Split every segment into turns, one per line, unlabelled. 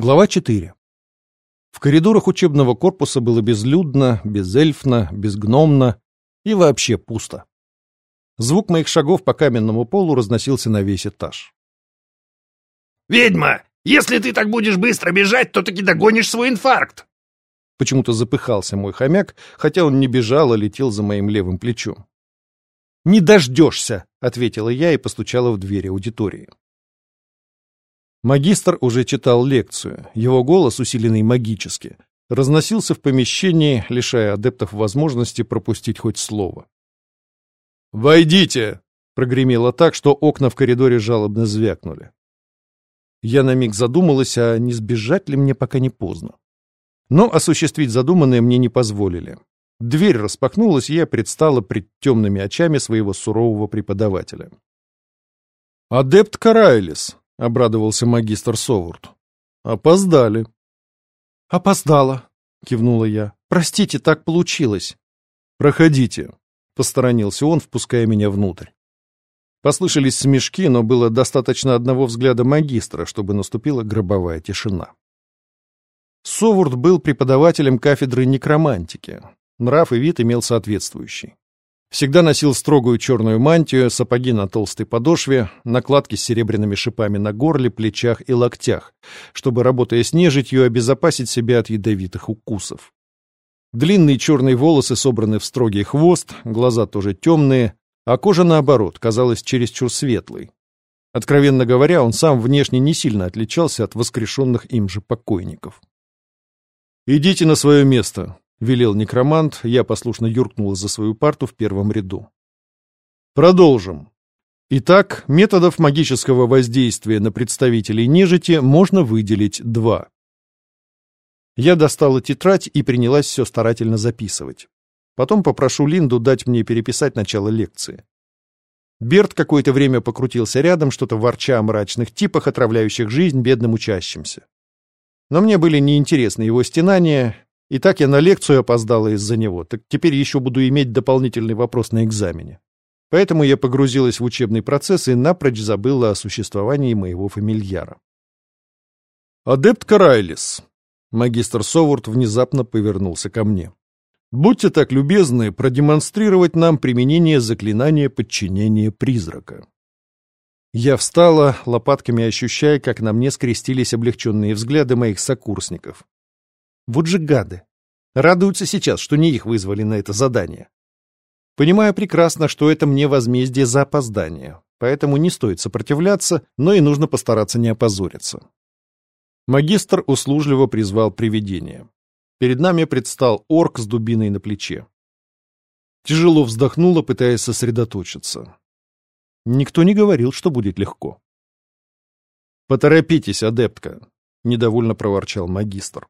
Глава 4. В коридорах учебного корпуса было безлюдно, безэльфно, безгномно и вообще пусто. Звук моих шагов по каменному полу разносился на весь этаж.
«Ведьма, если ты так будешь быстро бежать, то таки догонишь свой инфаркт!»
Почему-то запыхался мой хомяк, хотя он не бежал, а летел за моим левым плечом. «Не дождешься!» — ответила я и постучала в дверь аудитории. Магистр уже читал лекцию. Его голос, усиленный магически, разносился в помещении, лишая адептов возможности пропустить хоть слово. «Войдите!» — прогремело так, что окна в коридоре жалобно звякнули. Я на миг задумалась, а не сбежать ли мне пока не поздно. Но осуществить задуманное мне не позволили. Дверь распахнулась, и я предстала пред темными очами своего сурового преподавателя. «Адепт Карайлис», — обрадовался магистр Совурд. «Опоздали». «Опоздала», — кивнула я. «Простите, так получилось». «Проходите», — посторонился он, впуская меня внутрь. Послышались смешки, но было достаточно одного взгляда магистра, чтобы наступила гробовая тишина. Совурд был преподавателем кафедры некромантики. Нрав и вид имел соответствующий. Всегда носил строгую черную мантию, сапоги на толстой подошве, накладки с серебряными шипами на горле, плечах и локтях, чтобы, работая с нежитью, обезопасить себя от ядовитых укусов. Длинные черные волосы собраны в строгий хвост, глаза тоже темные, а кожа, наоборот, казалась чересчур светлой. Откровенно говоря, он сам внешне не сильно отличался от воскрешенных им же покойников. «Идите на свое место», — велел некромант, я послушно юркнула за свою парту в первом ряду. Продолжим. Итак, методов магического воздействия на представителей нежити можно выделить два. Я достала тетрадь и принялась все старательно записывать. Потом попрошу Линду дать мне переписать начало лекции. Берт какое-то время покрутился рядом, что-то ворча о мрачных типах, отравляющих жизнь бедным учащимся. Но мне были неинтересны его стенания, и так я на лекцию опоздала из-за него, так теперь еще буду иметь дополнительный вопрос на экзамене. Поэтому я погрузилась в учебный процесс и напрочь забыла о существовании моего фамильяра. «Адепт Карайлис», — магистр Совурд внезапно повернулся ко мне. «Будьте так любезны продемонстрировать нам применение заклинания подчинения призрака». Я встала, лопатками ощущая, как на мне скрестились облегченные взгляды моих сокурсников. Вот же гады. Радуются сейчас, что не их вызвали на это задание. Понимаю прекрасно, что это мне возмездие за опоздание, поэтому не стоит сопротивляться, но и нужно постараться не опозориться. Магистр услужливо призвал привидение. Перед нами предстал орк с дубиной на плече. Тяжело вздохнула, пытаясь сосредоточиться. Никто не говорил, что будет легко. «Поторопитесь, адептка», — недовольно проворчал магистр.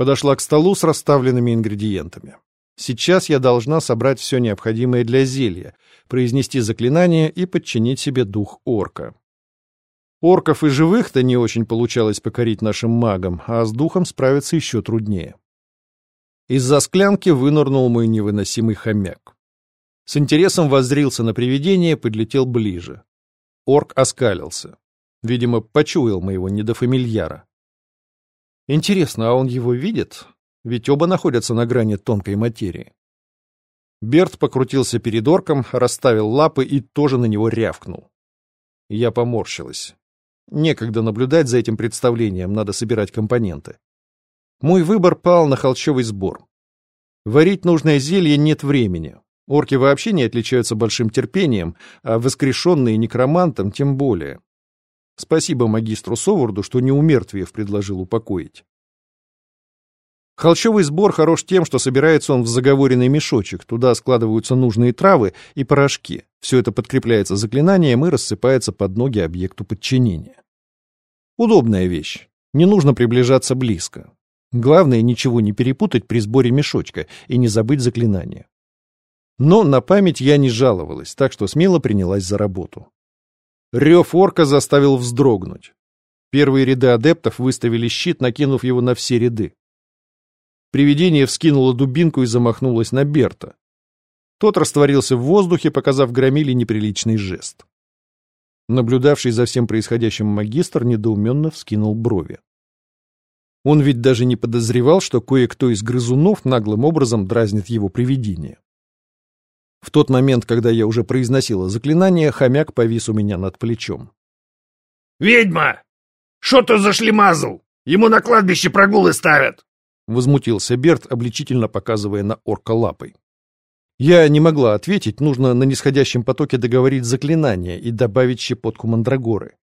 Подошла к столу с расставленными ингредиентами. Сейчас я должна собрать все необходимое для зелья, произнести заклинание и подчинить себе дух орка. Орков и живых-то не очень получалось покорить нашим магам, а с духом справиться еще труднее. Из-за склянки вынырнул мой невыносимый хомяк. С интересом воззрился на привидение, подлетел ближе. Орк оскалился. Видимо, почуял моего недофамильяра. Интересно, а он его видит? Ведь оба находятся на грани тонкой материи. Берт покрутился перед орком, расставил лапы и тоже на него рявкнул. Я поморщилась. Некогда наблюдать за этим представлением, надо собирать компоненты. Мой выбор пал на холчевый сбор. Варить нужное зелье нет времени. Орки вообще не отличаются большим терпением, а воскрешенные некромантом тем более. Спасибо магистру Соварду, что не умертвиев предложил упокоить. Холчевый сбор хорош тем, что собирается он в заговоренный мешочек, туда складываются нужные травы и порошки. Все это подкрепляется заклинанием и рассыпается под ноги объекту подчинения. Удобная вещь. Не нужно приближаться близко. Главное, ничего не перепутать при сборе мешочка и не забыть заклинание. Но на память я не жаловалась, так что смело принялась за работу. Рев орка заставил вздрогнуть. Первые ряды адептов выставили щит, накинув его на все ряды. Привидение вскинуло дубинку и замахнулось на Берта. Тот растворился в воздухе, показав громиле неприличный жест. Наблюдавший за всем происходящим магистр недоуменно вскинул брови. Он ведь даже не подозревал, что кое-кто из грызунов наглым образом дразнит его привидение. В тот момент, когда я уже произносила заклинание, хомяк повис у меня над плечом.
«Ведьма! Что ты зашлемазал? Ему на кладбище прогулы ставят!»
Возмутился Берт, обличительно показывая на орка лапой. Я не могла ответить, нужно на нисходящем потоке договорить заклинание и добавить щепотку мандрагоры.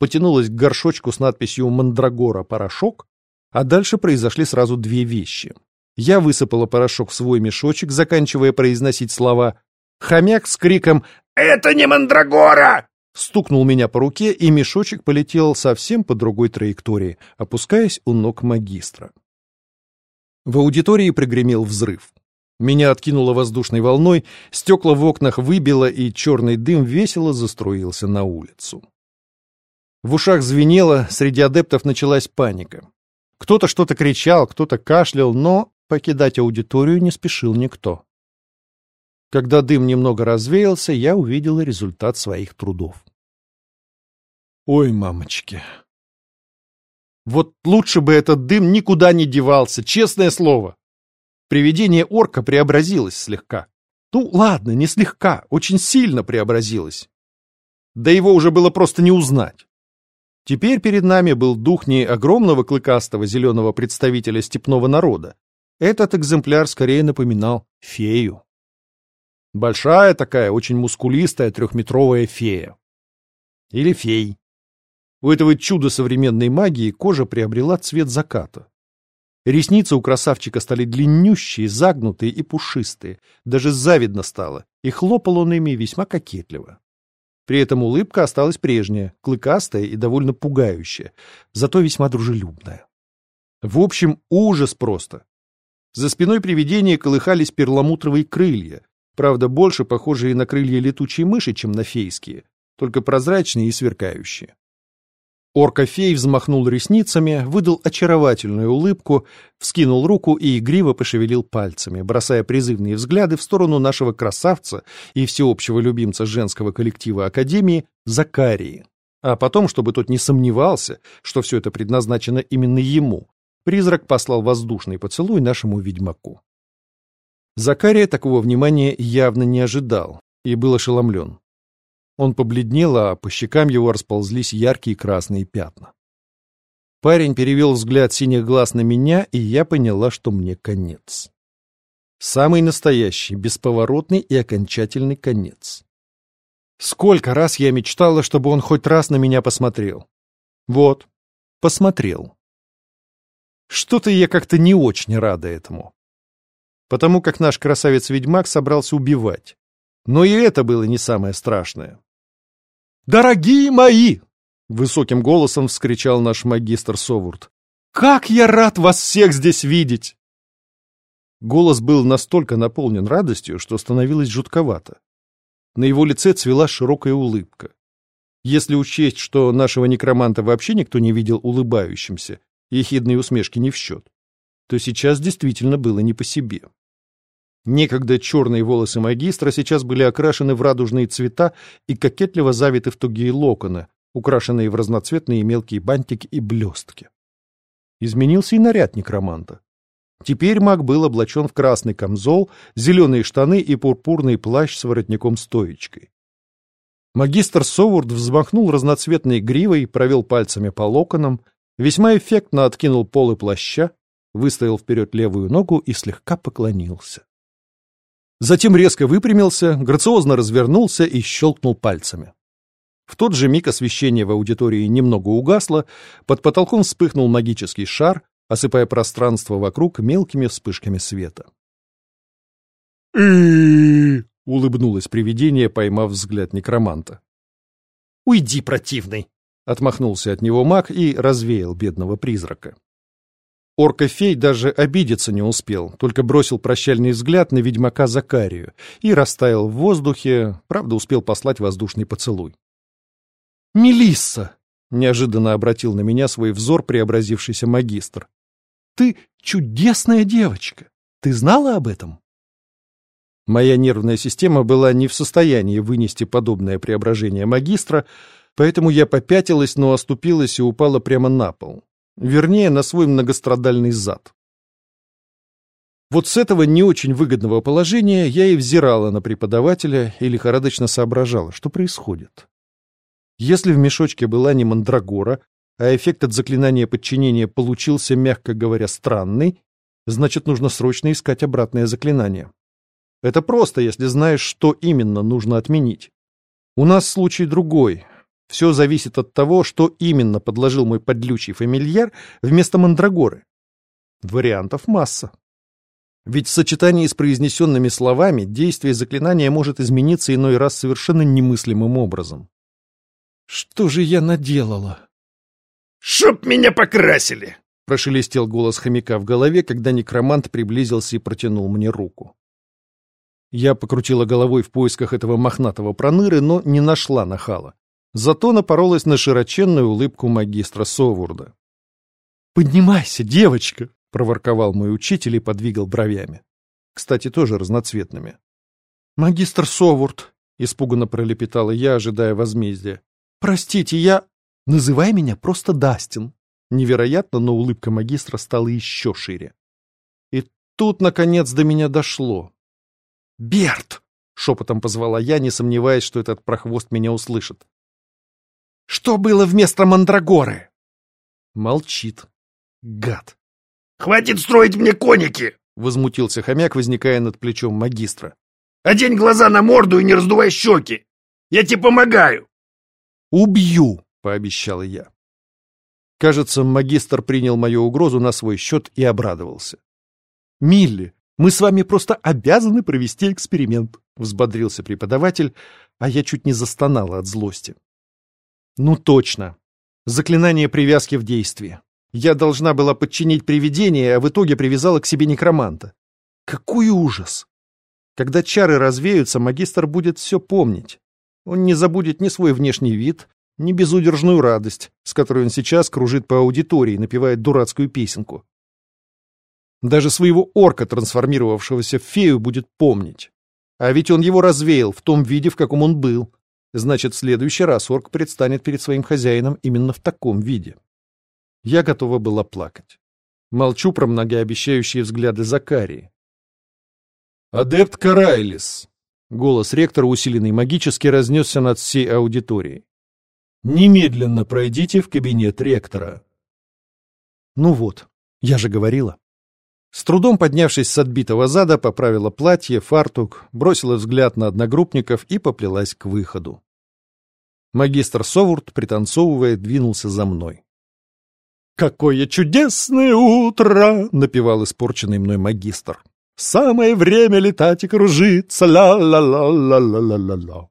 Потянулась к горшочку с надписью «Мандрагора порошок», а дальше произошли сразу две вещи. Я высыпала порошок в свой мешочек, заканчивая произносить слова. Хомяк с криком
«Это не мандрагора!»
стукнул меня по руке, и мешочек полетел совсем по другой траектории, опускаясь у ног магистра. В аудитории прогремел взрыв. Меня откинуло воздушной волной, стекла в окнах выбило, и черный дым весело заструился на улицу. В ушах звенело, среди адептов началась паника. Кто-то что-то кричал, кто-то кашлял, но покидать аудиторию не спешил никто. Когда дым немного развеялся, я увидела результат своих трудов. Ой, мамочки. Вот лучше бы этот дым никуда не девался, честное слово. Привидение орка преобразилось слегка. Ну, ладно, не слегка, очень сильно преобразилось. Да его уже было просто не узнать. Теперь перед нами был дух не огромного клыкастого зеленого представителя степного народа. Этот экземпляр скорее напоминал фею. Большая такая, очень мускулистая трехметровая фея. Или фей. У этого чуда современной магии кожа приобрела цвет заката. Ресницы у красавчика стали длиннющие, загнутые и пушистые. Даже завидно стало, и хлопал он ими весьма кокетливо. При этом улыбка осталась прежняя, клыкастая и довольно пугающая, зато весьма дружелюбная. В общем, ужас просто. За спиной привидения колыхались перламутровые крылья, правда, больше похожие на крылья летучей мыши, чем на фейские, только прозрачные и сверкающие. Орка-фей взмахнул ресницами, выдал очаровательную улыбку, вскинул руку и игриво пошевелил пальцами, бросая призывные взгляды в сторону нашего красавца и всеобщего любимца женского коллектива Академии Закарии. А потом, чтобы тот не сомневался, что все это предназначено именно ему, призрак послал воздушный поцелуй нашему ведьмаку. Закария такого внимания явно не ожидал и был ошеломлен. Он побледнел, а по щекам его расползлись яркие красные пятна. Парень перевел взгляд синих глаз на меня, и я поняла, что мне конец. Самый настоящий, бесповоротный и окончательный конец. Сколько раз я мечтала, чтобы он хоть раз на меня посмотрел. Вот, посмотрел. Что-то я как-то не очень рада этому. Потому как наш красавец-ведьмак собрался убивать. Но и это было не самое страшное. «Дорогие мои!» — высоким голосом вскричал наш магистр Совурд. «Как я рад вас всех здесь видеть!» Голос был настолько наполнен радостью, что становилось жутковато. На его лице цвела широкая улыбка. Если учесть, что нашего некроманта вообще никто не видел улыбающимся, ехидные усмешки не в счет, то сейчас действительно было не по себе. Некогда черные волосы магистра сейчас были окрашены в радужные цвета и кокетливо завиты в тугие локоны, украшенные в разноцветные мелкие бантики и блестки. Изменился и наряд некроманта. Теперь маг был облачен в красный камзол, зеленые штаны и пурпурный плащ с воротником-стоечкой. Магистр Совурд взмахнул разноцветной гривой, провел пальцами по локонам, весьма эффектно откинул полы плаща, выставил вперед левую ногу и слегка поклонился. Затем резко выпрямился, грациозно развернулся и щелкнул пальцами. В тот же миг освещение в аудитории немного угасло, под потолком вспыхнул магический шар, осыпая пространство вокруг мелкими вспышками света. улыбнулось привидение, поймав взгляд некроманта.
«Уйди, противный!»
— отмахнулся от него маг и развеял бедного призрака. Орка-фей даже обидеться не успел, только бросил прощальный взгляд на ведьмака Закарию и растаял в воздухе, правда успел послать воздушный поцелуй. «Мелисса!» — неожиданно обратил на меня свой взор преобразившийся магистр. «Ты чудесная девочка! Ты знала об этом?» Моя нервная система была не в состоянии вынести подобное преображение магистра, поэтому я попятилась, но оступилась и упала прямо на пол. вернее, на свой многострадальный зад. Вот с этого не очень выгодного положения я и взирала на преподавателя и лихорадочно соображала, что происходит. Если в мешочке была не мандрагора, а эффект от заклинания подчинения получился, мягко говоря, странный, значит, нужно срочно искать обратное заклинание. Это просто, если знаешь, что именно нужно отменить. У нас случай другой. Все зависит от того, что именно подложил мой подлючий фамильяр вместо мандрагоры. Вариантов масса. Ведь в сочетании с произнесенными словами действие заклинания может измениться иной раз совершенно немыслимым образом. Что же я наделала?
«Чтоб меня покрасили!»
— прошелестел голос хомяка в голове, когда некромант приблизился и протянул мне руку. Я покрутила головой в поисках этого мохнатого проныры, но не нашла нахала. Зато напоролась на широченную улыбку магистра Совурда. «Поднимайся, девочка!» — проворковал мой учитель и подвигал бровями. Кстати, тоже разноцветными. «Магистр Совурд!» — испуганно пролепетала я, ожидая возмездия. «Простите, я...» «Называй меня просто Дастин!» Невероятно, но улыбка магистра стала еще шире. И тут, наконец, до меня дошло. «Берт!» — шепотом позвала я, не сомневаясь, что этот прохвост меня услышит. «Что было вместо мандрагоры?» Молчит. Гад.
«Хватит строить мне коники!»
— возмутился хомяк, возникая над плечом магистра.
«Одень глаза на морду и не раздувай щеки! Я тебе помогаю!»
«Убью!» — пообещал я. Кажется, магистр принял мою угрозу на свой счет и обрадовался. «Милли, мы с вами просто обязаны провести эксперимент», — взбодрился преподаватель, а я чуть не застонала от злости. «Ну точно. Заклинание привязки в действии. Я должна была подчинить привидение, а в итоге привязала к себе некроманта. Какой ужас! Когда чары развеются, магистр будет все помнить. Он не забудет ни свой внешний вид, ни безудержную радость, с которой он сейчас кружит по аудитории, напевает дурацкую песенку. Даже своего орка, трансформировавшегося в фею, будет помнить. А ведь он его развеял в том виде, в каком он был. Значит, в следующий раз орк предстанет перед своим хозяином именно в таком виде. Я готова была плакать. Молчу про многообещающие взгляды Закарии. «Адепт Карайлис!» Голос ректора, усиленный магически, разнесся над всей аудиторией. «Немедленно пройдите в кабинет ректора». Ну вот, я же говорила. С трудом поднявшись с отбитого зада, поправила платье, фартук, бросила взгляд на одногруппников и поплелась к выходу. Магистр Совурт, пританцовывая, двинулся за мной. «Какое чудесное утро!» — напевал испорченный мной магистр. «Самое время летать и кружиться, ла-ла-ла-ла-ла-ла-ла!»